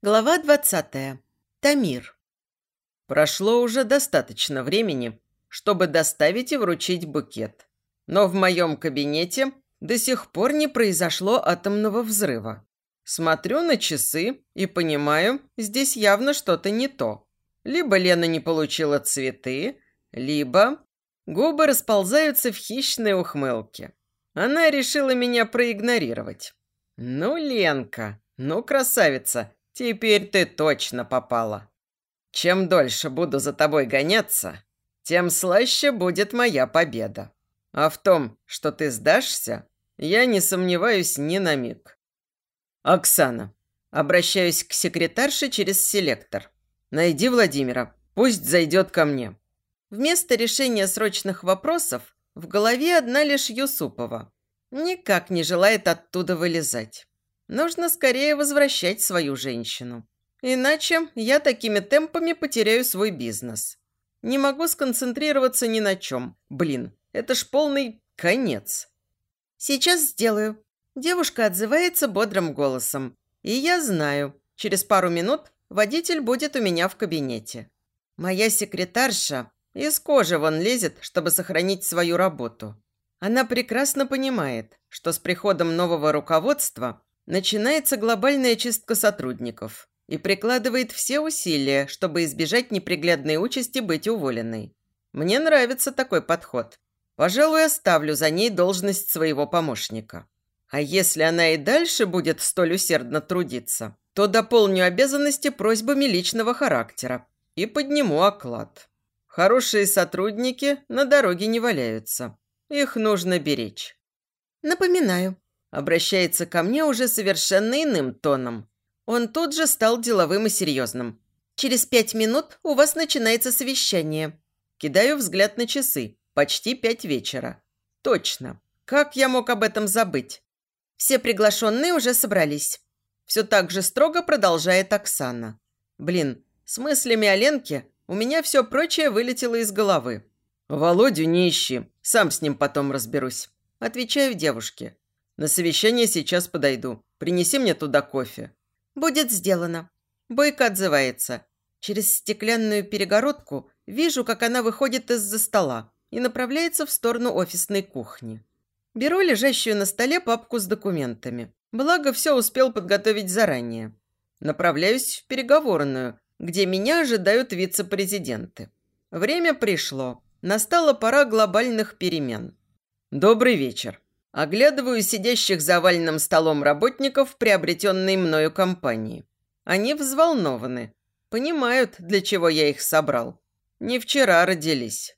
Глава 20. Тамир. Прошло уже достаточно времени, чтобы доставить и вручить букет. Но в моем кабинете до сих пор не произошло атомного взрыва. Смотрю на часы и понимаю, здесь явно что-то не то. Либо Лена не получила цветы, либо губы расползаются в хищной ухмылке. Она решила меня проигнорировать. Ну, Ленка, ну, красавица, Теперь ты точно попала. Чем дольше буду за тобой гоняться, тем слаще будет моя победа. А в том, что ты сдашься, я не сомневаюсь ни на миг. Оксана, обращаюсь к секретарше через селектор. Найди Владимира, пусть зайдет ко мне. Вместо решения срочных вопросов в голове одна лишь Юсупова. Никак не желает оттуда вылезать. Нужно скорее возвращать свою женщину. Иначе я такими темпами потеряю свой бизнес. Не могу сконцентрироваться ни на чем. Блин, это ж полный конец. Сейчас сделаю. Девушка отзывается бодрым голосом. И я знаю, через пару минут водитель будет у меня в кабинете. Моя секретарша из кожи вон лезет, чтобы сохранить свою работу. Она прекрасно понимает, что с приходом нового руководства Начинается глобальная чистка сотрудников и прикладывает все усилия, чтобы избежать неприглядной участи быть уволенной. Мне нравится такой подход. Пожалуй, оставлю за ней должность своего помощника. А если она и дальше будет столь усердно трудиться, то дополню обязанности просьбами личного характера и подниму оклад. Хорошие сотрудники на дороге не валяются. Их нужно беречь. Напоминаю, Обращается ко мне уже совершенно иным тоном. Он тут же стал деловым и серьезным. «Через пять минут у вас начинается совещание». Кидаю взгляд на часы. Почти пять вечера. «Точно. Как я мог об этом забыть?» «Все приглашенные уже собрались». Все так же строго продолжает Оксана. «Блин, с мыслями о Ленке у меня все прочее вылетело из головы». «Володю не ищи. Сам с ним потом разберусь». Отвечаю девушке. На совещание сейчас подойду. Принеси мне туда кофе». «Будет сделано». Бойко отзывается. Через стеклянную перегородку вижу, как она выходит из-за стола и направляется в сторону офисной кухни. Беру лежащую на столе папку с документами. Благо, все успел подготовить заранее. Направляюсь в переговорную, где меня ожидают вице-президенты. Время пришло. Настала пора глобальных перемен. «Добрый вечер», Оглядываю сидящих за овальным столом работников приобретенной мною компании. Они взволнованы. Понимают, для чего я их собрал. Не вчера родились.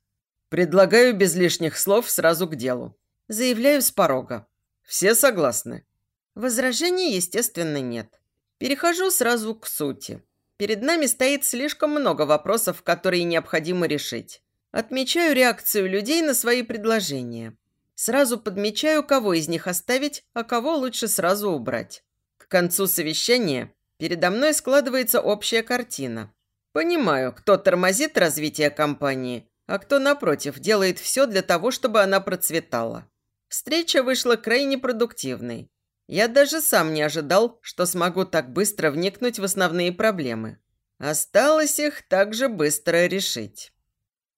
Предлагаю без лишних слов сразу к делу. Заявляю с порога. Все согласны? Возражений, естественно, нет. Перехожу сразу к сути. Перед нами стоит слишком много вопросов, которые необходимо решить. Отмечаю реакцию людей на свои предложения. Сразу подмечаю, кого из них оставить, а кого лучше сразу убрать. К концу совещания передо мной складывается общая картина. Понимаю, кто тормозит развитие компании, а кто, напротив, делает все для того, чтобы она процветала. Встреча вышла крайне продуктивной. Я даже сам не ожидал, что смогу так быстро вникнуть в основные проблемы. Осталось их также быстро решить.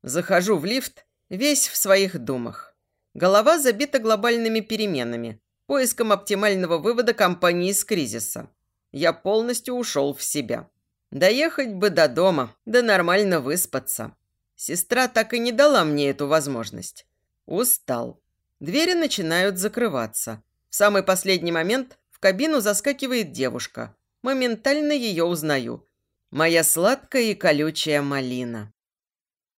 Захожу в лифт, весь в своих думах. Голова забита глобальными переменами, поиском оптимального вывода компании из кризиса. Я полностью ушел в себя. Доехать бы до дома, да нормально выспаться. Сестра так и не дала мне эту возможность. Устал. Двери начинают закрываться. В самый последний момент в кабину заскакивает девушка. Моментально ее узнаю. Моя сладкая и колючая малина.